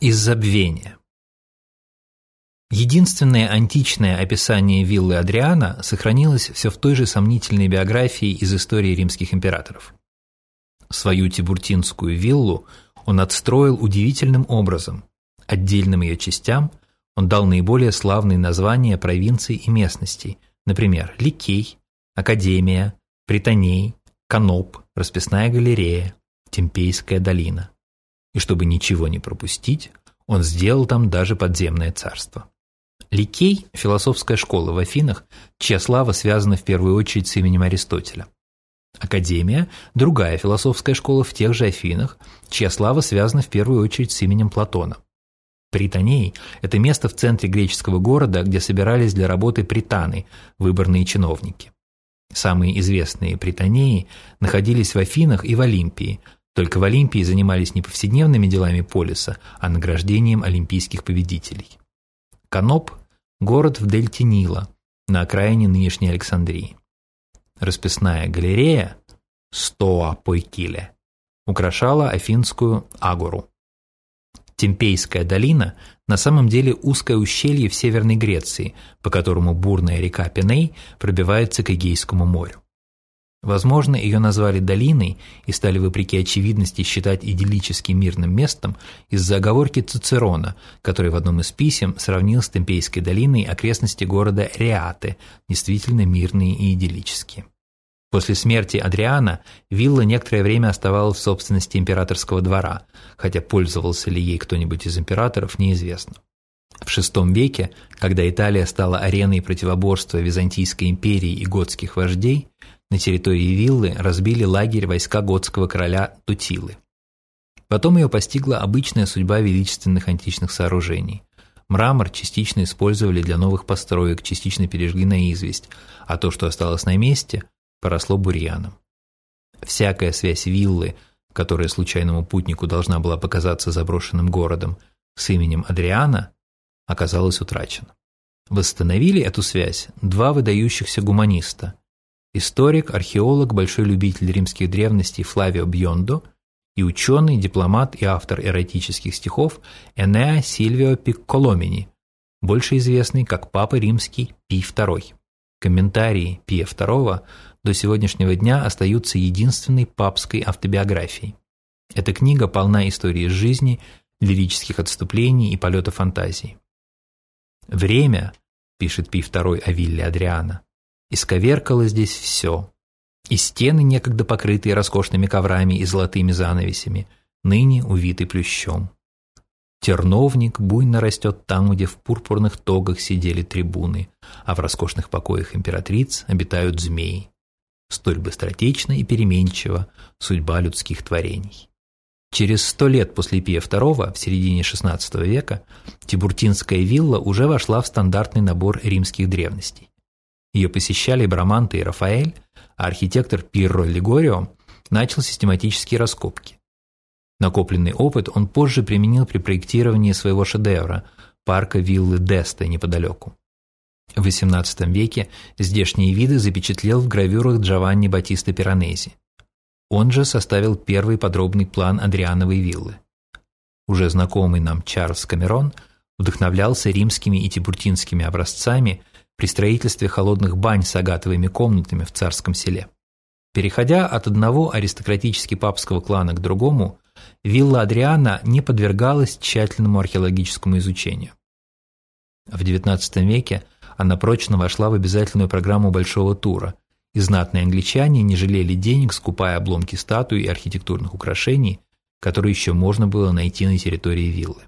Из забвения. Единственное античное описание виллы Адриана сохранилось все в той же сомнительной биографии из истории римских императоров. Свою Тибуртинскую виллу он отстроил удивительным образом. Отдельным ее частям он дал наиболее славные названия провинций и местностей, например, Ликей, Академия, Притоней, Каноп, Расписная галерея, Темпейская долина и чтобы ничего не пропустить, он сделал там даже подземное царство. Ликей – философская школа в Афинах, чья слава связана в первую очередь с именем Аристотеля. Академия – другая философская школа в тех же Афинах, чья слава связана в первую очередь с именем Платона. Притоней – это место в центре греческого города, где собирались для работы пританы, выборные чиновники. Самые известные притонеи находились в Афинах и в Олимпии, только в Олимпии занимались не повседневными делами полиса, а награждением олимпийских победителей. Каноп – город в дельте Нила, на окраине нынешней Александрии. Расписная галерея – Стоа Пойкиле – украшала Афинскую Агору. Темпейская долина на самом деле узкое ущелье в Северной Греции, по которому бурная река Пеней пробивается к Эгейскому морю. Возможно, ее назвали долиной и стали вопреки очевидности считать идиллически мирным местом из-за оговорки Цицерона, который в одном из писем сравнил с Темпейской долиной окрестности города Реаты, действительно мирные и идиллические. После смерти Адриана вилла некоторое время оставалась в собственности императорского двора, хотя пользовался ли ей кто-нибудь из императоров, неизвестно. В VI веке, когда Италия стала ареной противоборства Византийской империи и готских вождей, на территории виллы разбили лагерь войска готского короля Тутилы. Потом ее постигла обычная судьба величественных античных сооружений. Мрамор частично использовали для новых построек, частично пережгли на известь, а то, что осталось на месте, поросло бурьяном. Всякая связь виллы, которая случайному путнику должна была показаться заброшенным городом, с именем Адриана, оказалась утрачена. Восстановили эту связь два выдающихся гуманиста – историк, археолог, большой любитель римских древностей Флавио Бьондо и ученый, дипломат и автор эротических стихов Энеа Сильвио Пикколомини, больше известный как Папа Римский Пий II. Комментарии Пия II до сегодняшнего дня остаются единственной папской автобиографией. Эта книга полна истории жизни, лирических отступлений и полета фантазии. «Время», – пишет Пий II о вилле Адриана, Исковеркало здесь все. И стены, некогда покрытые роскошными коврами и золотыми занавесями, ныне увиты плющом. Терновник буйно растет там, где в пурпурных тогах сидели трибуны, а в роскошных покоях императриц обитают змеи. Столь быстротечна и переменчива судьба людских творений. Через сто лет после Пия II, в середине XVI века, Тибуртинская вилла уже вошла в стандартный набор римских древностей. Ее посещали Браманте и Рафаэль, а архитектор Пирро Лигорио начал систематические раскопки. Накопленный опыт он позже применил при проектировании своего шедевра – парка виллы Деста неподалеку. В XVIII веке здешние виды запечатлел в гравюрах Джованни Батиста Пиранези. Он же составил первый подробный план Адриановой виллы. Уже знакомый нам Чарльз Камерон вдохновлялся римскими и тибуртинскими образцами – при строительстве холодных бань с агатовыми комнатами в царском селе. Переходя от одного аристократически папского клана к другому, вилла Адриана не подвергалась тщательному археологическому изучению. В XIX веке она прочно вошла в обязательную программу Большого тура, и знатные англичане не жалели денег, скупая обломки статуй и архитектурных украшений, которые еще можно было найти на территории виллы.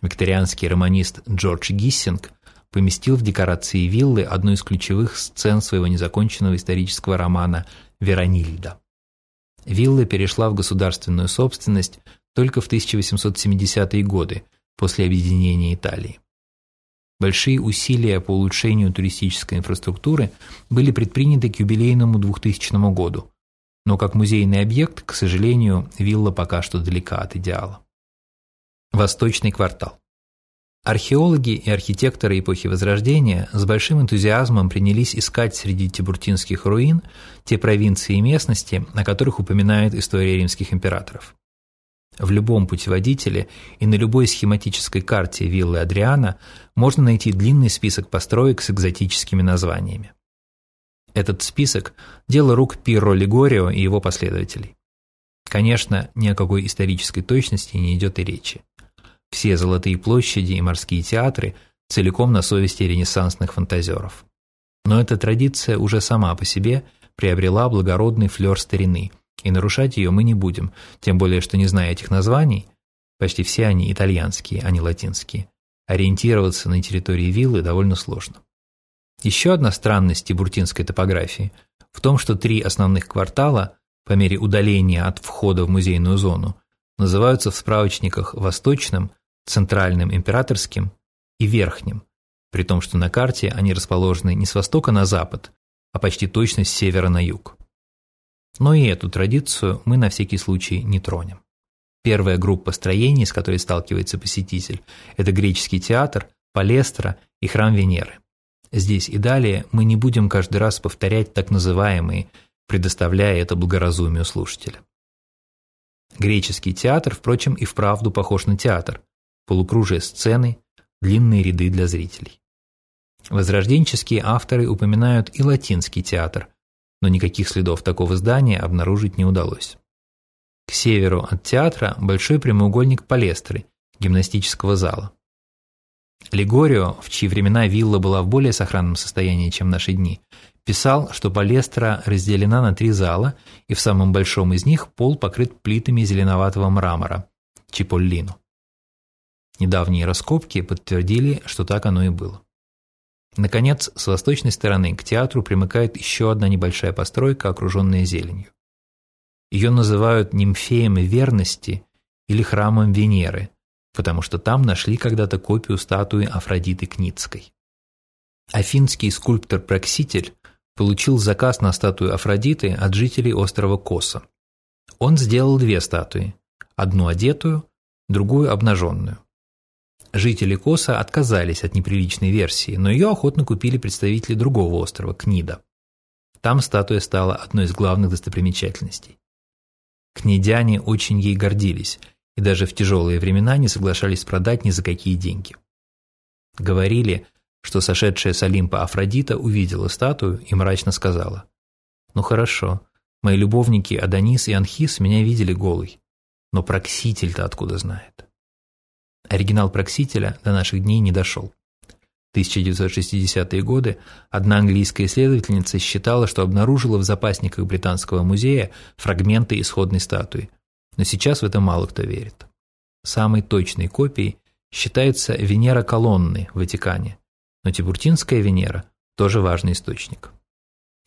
Викторианский романист Джордж Гиссинг поместил в декорации виллы одну из ключевых сцен своего незаконченного исторического романа «Веронильда». Вилла перешла в государственную собственность только в 1870-е годы, после объединения Италии. Большие усилия по улучшению туристической инфраструктуры были предприняты к юбилейному 2000 году, но как музейный объект, к сожалению, вилла пока что далека от идеала. Восточный квартал. Археологи и архитекторы эпохи Возрождения с большим энтузиазмом принялись искать среди тибуртинских руин те провинции и местности, о которых упоминает история римских императоров. В любом путеводителе и на любой схематической карте виллы Адриана можно найти длинный список построек с экзотическими названиями. Этот список – дело рук Пирро Лигорио и его последователей. Конечно, ни о какой исторической точности не идет и речи. Все золотые площади и морские театры целиком на совести ренессансных фантазеров. Но эта традиция уже сама по себе приобрела благородный флер старины, и нарушать ее мы не будем, тем более, что не зная этих названий, почти все они итальянские, а не латинские, ориентироваться на территории виллы довольно сложно. Еще одна странность тибуртинской топографии в том, что три основных квартала, по мере удаления от входа в музейную зону, называются в справочниках Восточным, Центральным Императорским и Верхним, при том, что на карте они расположены не с востока на запад, а почти точно с севера на юг. Но и эту традицию мы на всякий случай не тронем. Первая группа строений, с которой сталкивается посетитель, это греческий театр, палестра и храм Венеры. Здесь и далее мы не будем каждый раз повторять так называемые, предоставляя это благоразумию слушателя. Греческий театр, впрочем, и вправду похож на театр. Полукружие сцены, длинные ряды для зрителей. Возрожденческие авторы упоминают и латинский театр, но никаких следов такого здания обнаружить не удалось. К северу от театра большой прямоугольник палестры, гимнастического зала. Лигорио, в чьи времена вилла была в более сохранном состоянии, чем наши дни, писал, что палестра разделена на три зала, и в самом большом из них пол покрыт плитами зеленоватого мрамора – чиполлину. Недавние раскопки подтвердили, что так оно и было. Наконец, с восточной стороны к театру примыкает еще одна небольшая постройка, окруженная зеленью. Ее называют нимфеем верности или храмом Венеры, потому что там нашли когда-то копию статуи Афродиты Кницкой. Афинский скульптор-прокситель получил заказ на статую Афродиты от жителей острова Коса. Он сделал две статуи, одну одетую, другую обнаженную. Жители Коса отказались от неприличной версии, но ее охотно купили представители другого острова, Книда. Там статуя стала одной из главных достопримечательностей. Кнедяне очень ей гордились, и даже в тяжелые времена не соглашались продать ни за какие деньги. Говорили, что сошедшая с Олимпа Афродита увидела статую и мрачно сказала, «Ну хорошо, мои любовники Адонис и Анхис меня видели голый, но Прокситель-то откуда знает?» Оригинал Проксителя до наших дней не дошел. В 1960-е годы одна английская исследовательница считала, что обнаружила в запасниках Британского музея фрагменты исходной статуи – но сейчас в это мало кто верит. Самой точной копией считается Венера колонны в Ватикане, но Тибуртинская Венера тоже важный источник.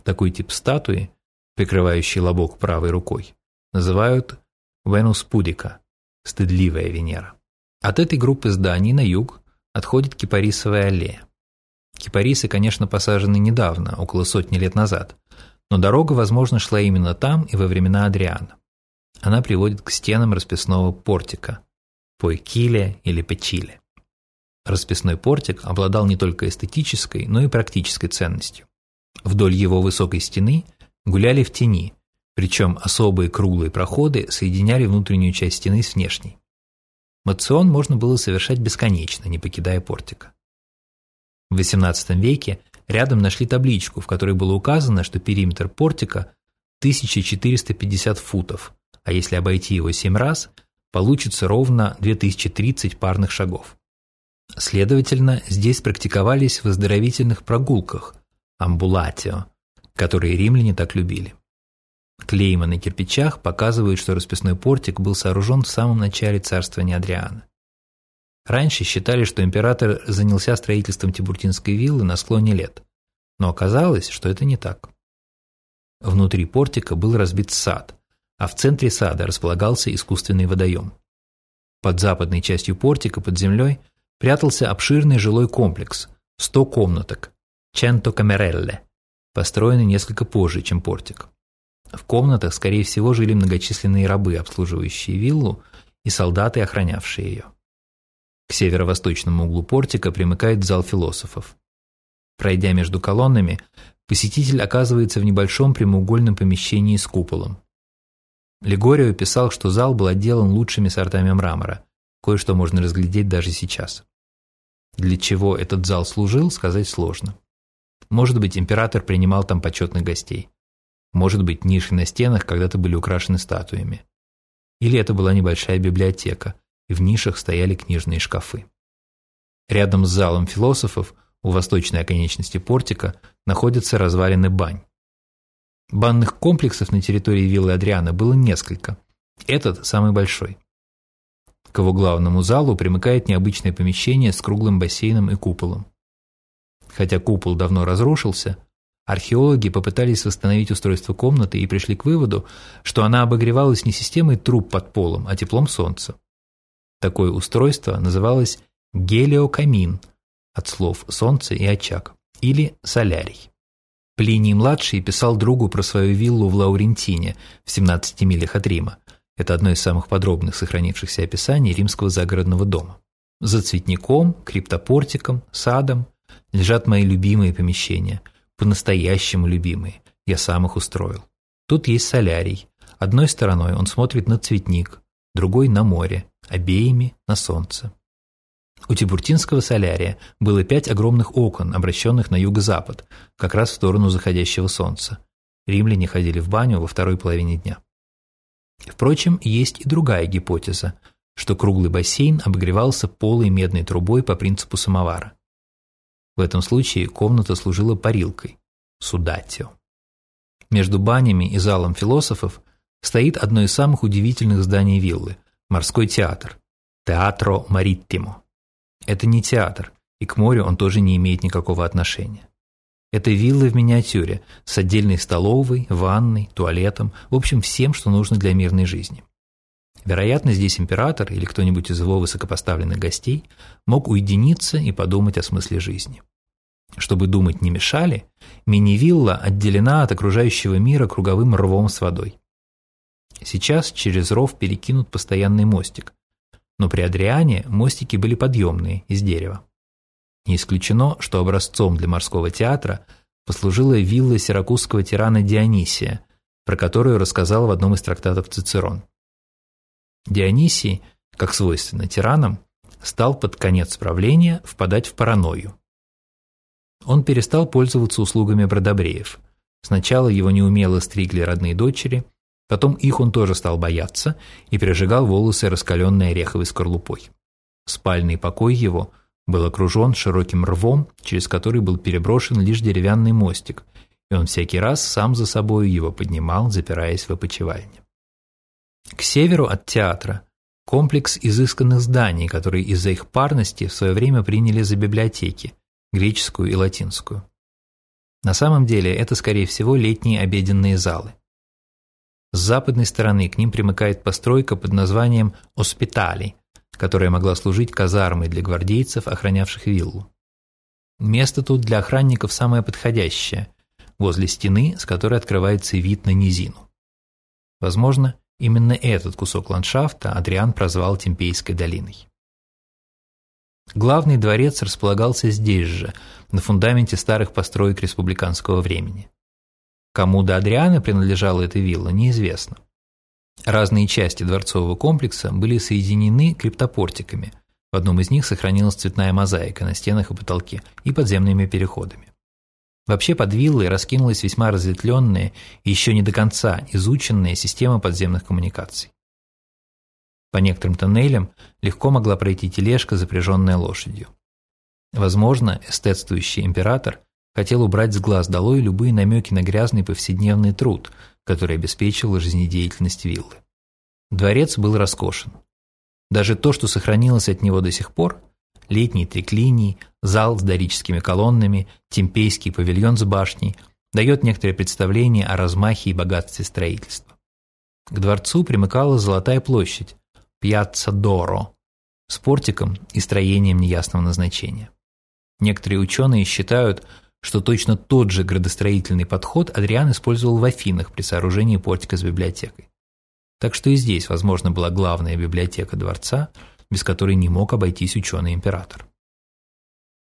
Такой тип статуи, прикрывающий лобок правой рукой, называют Венус Пудика – стыдливая Венера. От этой группы зданий на юг отходит Кипарисовая аллея. Кипарисы, конечно, посажены недавно, около сотни лет назад, но дорога, возможно, шла именно там и во времена Адриана она приводит к стенам расписного портика – пойкиле или печиле. Расписной портик обладал не только эстетической, но и практической ценностью. Вдоль его высокой стены гуляли в тени, причем особые круглые проходы соединяли внутреннюю часть стены с внешней. Мацион можно было совершать бесконечно, не покидая портика. В XVIII веке рядом нашли табличку, в которой было указано, что периметр портика 1450 футов, а если обойти его 7 раз, получится ровно 2030 парных шагов. Следовательно, здесь практиковались в оздоровительных прогулках – амбулатио, которые римляне так любили. Клейма на кирпичах показывают, что расписной портик был сооружен в самом начале царствования Адриана. Раньше считали, что император занялся строительством Тибуртинской виллы на склоне лет, но оказалось, что это не так. Внутри портика был разбит сад, а в центре сада располагался искусственный водоем. Под западной частью портика под землей прятался обширный жилой комплекс, 100 комнаток, Ченто Камерелле, построенный несколько позже, чем портик. В комнатах, скорее всего, жили многочисленные рабы, обслуживающие виллу, и солдаты, охранявшие ее. К северо-восточному углу портика примыкает зал философов. Пройдя между колоннами, посетитель оказывается в небольшом прямоугольном помещении с куполом. Легорио писал, что зал был отделан лучшими сортами мрамора. Кое-что можно разглядеть даже сейчас. Для чего этот зал служил, сказать сложно. Может быть, император принимал там почетных гостей. Может быть, ниши на стенах когда-то были украшены статуями. Или это была небольшая библиотека, и в нишах стояли книжные шкафы. Рядом с залом философов, у восточной оконечности портика, находятся развалины бань. Банных комплексов на территории виллы Адриана было несколько. Этот самый большой. К его главному залу примыкает необычное помещение с круглым бассейном и куполом. Хотя купол давно разрушился, археологи попытались восстановить устройство комнаты и пришли к выводу, что она обогревалась не системой труб под полом, а теплом солнца. Такое устройство называлось гелиокамин от слов «солнце» и «очаг» или «солярий». Плиний-младший писал другу про свою виллу в Лаурентине в 17 милях от Рима. Это одно из самых подробных сохранившихся описаний римского загородного дома. За цветником, криптопортиком, садом лежат мои любимые помещения, по-настоящему любимые, я сам их устроил. Тут есть солярий. Одной стороной он смотрит на цветник, другой на море, обеими на солнце. У Тибуртинского солярия было пять огромных окон, обращенных на юго-запад, как раз в сторону заходящего солнца. Римляне ходили в баню во второй половине дня. Впрочем, есть и другая гипотеза, что круглый бассейн обогревался полой медной трубой по принципу самовара. В этом случае комната служила парилкой – судатио. Между банями и залом философов стоит одно из самых удивительных зданий виллы – морской театр – Театро Мариттимо. Это не театр, и к морю он тоже не имеет никакого отношения. Это вилла в миниатюре, с отдельной столовой, ванной, туалетом, в общем, всем, что нужно для мирной жизни. Вероятно, здесь император или кто-нибудь из его высокопоставленных гостей мог уединиться и подумать о смысле жизни. Чтобы думать не мешали, мини-вилла отделена от окружающего мира круговым рвом с водой. Сейчас через ров перекинут постоянный мостик, но при Адриане мостики были подъемные, из дерева. Не исключено, что образцом для морского театра послужила вилла сиракузского тирана Дионисия, про которую рассказал в одном из трактатов Цицерон. Дионисий, как свойственно тиранам, стал под конец правления впадать в паранойю. Он перестал пользоваться услугами бродобреев. Сначала его неумело стригли родные дочери, Потом их он тоже стал бояться и пережигал волосы раскаленной ореховой скорлупой. Спальный покой его был окружен широким рвом, через который был переброшен лишь деревянный мостик, и он всякий раз сам за собой его поднимал, запираясь в опочивальне. К северу от театра комплекс изысканных зданий, которые из-за их парности в свое время приняли за библиотеки, греческую и латинскую. На самом деле это, скорее всего, летние обеденные залы. С западной стороны к ним примыкает постройка под названием «Оспитали», которая могла служить казармой для гвардейцев, охранявших виллу. Место тут для охранников самое подходящее, возле стены, с которой открывается вид на низину. Возможно, именно этот кусок ландшафта Адриан прозвал Темпейской долиной. Главный дворец располагался здесь же, на фундаменте старых построек республиканского времени. Кому до Адриана принадлежала эта вилла, неизвестно. Разные части дворцового комплекса были соединены криптопортиками. В одном из них сохранилась цветная мозаика на стенах и потолке и подземными переходами. Вообще под виллой раскинулась весьма разветвленная и еще не до конца изученная система подземных коммуникаций. По некоторым тоннелям легко могла пройти тележка, запряженная лошадью. Возможно, эстетствующий император хотел убрать с глаз долой любые намеки на грязный повседневный труд, который обеспечивал жизнедеятельность виллы. Дворец был роскошен. Даже то, что сохранилось от него до сих пор, летний триклиний, зал с дорическими колоннами, темпейский павильон с башней, дает некоторое представление о размахе и богатстве строительства. К дворцу примыкала Золотая площадь, Пьяцца Доро, с портиком и строением неясного назначения. Некоторые ученые считают, что точно тот же градостроительный подход Адриан использовал в Афинах при сооружении портика с библиотекой. Так что и здесь, возможно, была главная библиотека дворца, без которой не мог обойтись ученый-император.